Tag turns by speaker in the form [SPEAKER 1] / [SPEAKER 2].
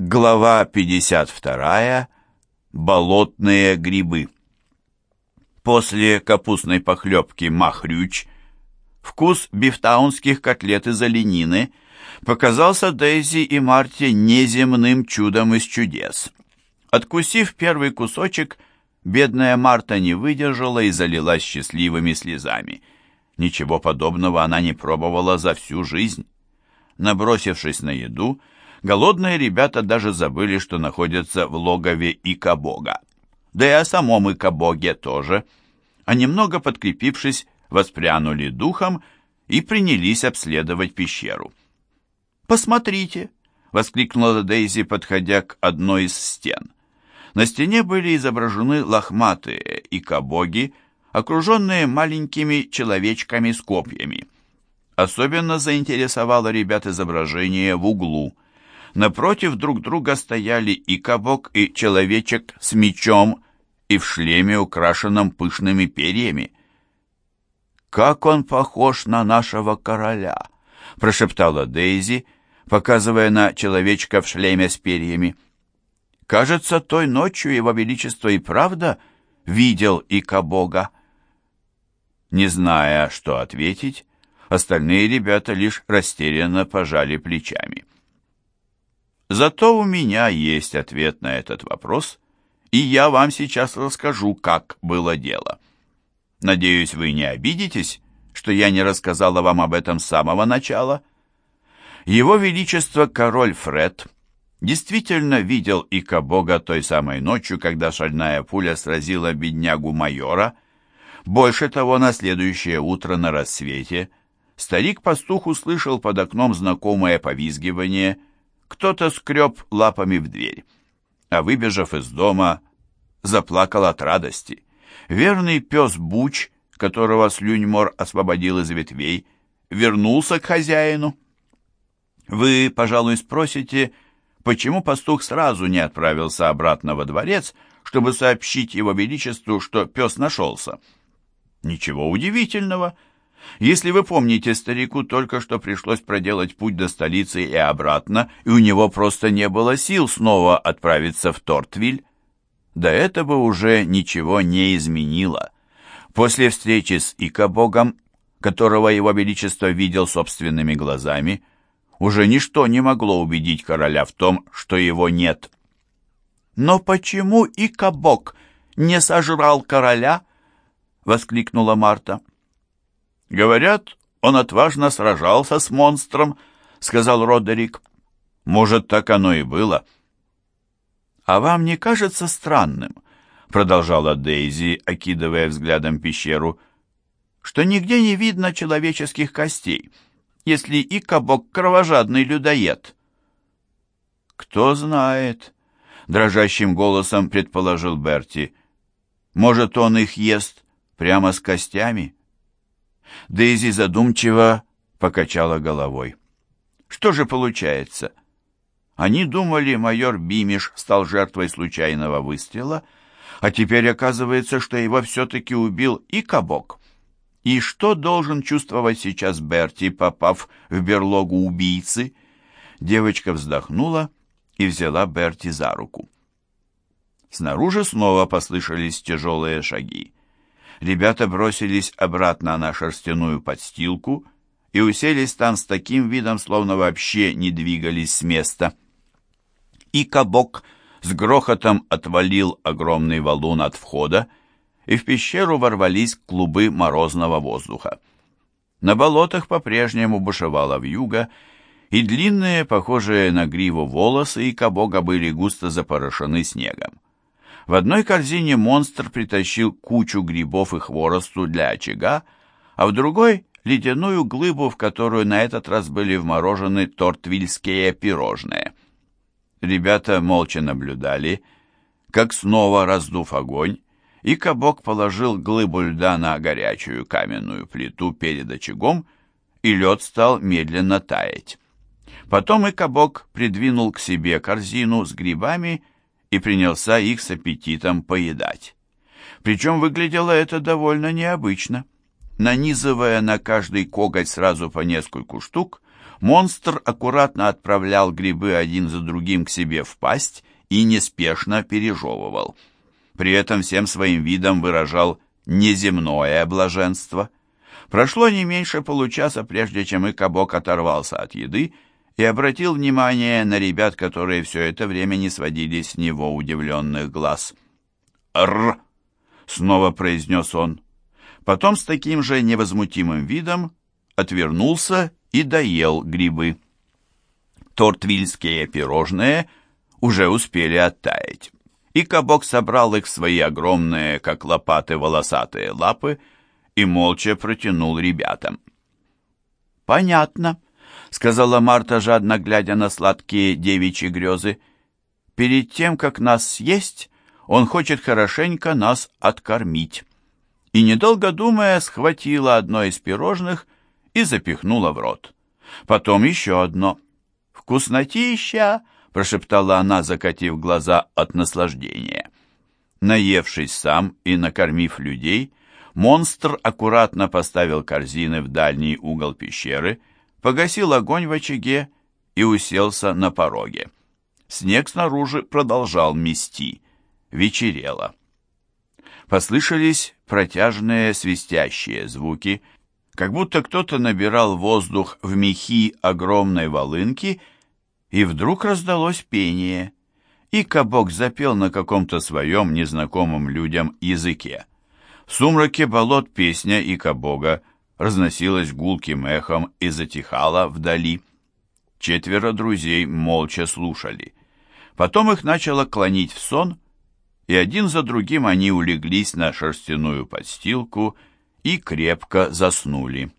[SPEAKER 1] Глава 52. Болотные грибы. После капустной похлебки «Махрюч» вкус бифтаунских котлет из оленины показался Дейзи и Марте неземным чудом из чудес. Откусив первый кусочек, бедная Марта не выдержала и залилась счастливыми слезами. Ничего подобного она не пробовала за всю жизнь. Набросившись на еду, голодные ребята даже забыли, что находятся в логове Икабога. Да и о самом Икабоге тоже. А немного подкрепившись, воспрянули духом и принялись обследовать пещеру. «Посмотрите!» — воскликнула Дейзи, подходя к одной из стен. На стене были изображены лохматые икабоги, окруженные маленькими человечками с копьями. Особенно заинтересовало ребят изображение в углу — Напротив друг друга стояли и кабок, и человечек с мечом и в шлеме, украшенном пышными перьями. «Как он похож на нашего короля!» — прошептала Дейзи, показывая на человечка в шлеме с перьями. «Кажется, той ночью его величество и правда видел Ика-бога». Не зная, что ответить, остальные ребята лишь растерянно пожали плечами. Зато у меня есть ответ на этот вопрос, и я вам сейчас расскажу, как было дело. Надеюсь, вы не обидитесь, что я не рассказала вам об этом с самого начала. Его Величество король Фред действительно видел Ика Бога той самой ночью, когда шальная пуля сразила беднягу майора. Больше того, на следующее утро на рассвете старик-пастух услышал под окном знакомое повизгивание – кто-то скреб лапами в дверь, а выбежав из дома, заплакал от радости. Верный пес Буч, которого Слюньмор освободил из ветвей, вернулся к хозяину. Вы, пожалуй, спросите, почему пастух сразу не отправился обратно во дворец, чтобы сообщить его величеству, что пес нашелся? Ничего удивительного — если вы помните, старику только что пришлось проделать путь до столицы и обратно, и у него просто не было сил снова отправиться в Тортвиль. До этого уже ничего не изменило. После встречи с Икобогом, которого его величество видел собственными глазами, уже ничто не могло убедить короля в том, что его нет. «Но почему Икобог не сожрал короля?» — воскликнула Марта. «Говорят, он отважно сражался с монстром», — сказал Родерик. «Может, так оно и было». «А вам не кажется странным?» — продолжала Дейзи, окидывая взглядом пещеру, «что нигде не видно человеческих костей, если и кабок кровожадный людоед». «Кто знает», — дрожащим голосом предположил Берти. «Может, он их ест прямо с костями?» Дейзи задумчиво покачала головой. Что же получается? Они думали, майор Бимиш стал жертвой случайного выстрела, а теперь оказывается, что его все-таки убил и Кабок. И что должен чувствовать сейчас Берти, попав в берлогу убийцы? Девочка вздохнула и взяла Берти за руку. Снаружи снова послышались тяжелые шаги ребята бросились обратно на шерстяную подстилку и уселись там с таким видом, словно вообще не двигались с места. И кабок с грохотом отвалил огромный валун от входа, и в пещеру ворвались клубы морозного воздуха. На болотах по-прежнему бушевала вьюга, и длинные, похожие на гриву волосы и кабога были густо запорошены снегом. В одной корзине монстр притащил кучу грибов и хворосту для очага, а в другой — ледяную глыбу, в которую на этот раз были вморожены тортвильские пирожные. Ребята молча наблюдали, как снова раздув огонь, и Кабок положил глыбу льда на горячую каменную плиту перед очагом, и лед стал медленно таять. Потом и Кабок придвинул к себе корзину с грибами и принялся их с аппетитом поедать. Причем выглядело это довольно необычно. Нанизывая на каждый коготь сразу по нескольку штук, Монстр аккуратно отправлял грибы один за другим к себе в пасть и неспешно пережевывал. При этом всем своим видом выражал неземное блаженство. Прошло не меньше получаса, прежде чем и кабок оторвался от еды и обратил внимание на ребят, которые все это время не сводили с него удивленных глаз. «Р!» — снова произнес он. Потом с таким же невозмутимым видом отвернулся и доел грибы. Тортвильские пирожные уже успели оттаять, и кабок собрал их в свои огромные, как лопаты, волосатые лапы и молча протянул ребятам. «Понятно», — сказала Марта, жадно глядя на сладкие девичьи грезы. «Перед тем, как нас съесть, он хочет хорошенько нас откормить» и, недолго думая, схватила одно из пирожных и запихнула в рот. Потом еще одно. «Вкуснотища!» — прошептала она, закатив глаза от наслаждения. Наевшись сам и накормив людей, монстр аккуратно поставил корзины в дальний угол пещеры, погасил огонь в очаге и уселся на пороге. Снег снаружи продолжал мести. Вечерело. Послышались протяжные свистящие звуки, как будто кто-то набирал воздух в мехи огромной волынки, и вдруг раздалось пение, и кабок запел на каком-то своем незнакомом людям языке. В сумраке болот песня и кабога разносилась гулким эхом и затихала вдали. Четверо друзей молча слушали. Потом их начало клонить в сон, и один за другим они улеглись на шерстяную подстилку и крепко заснули.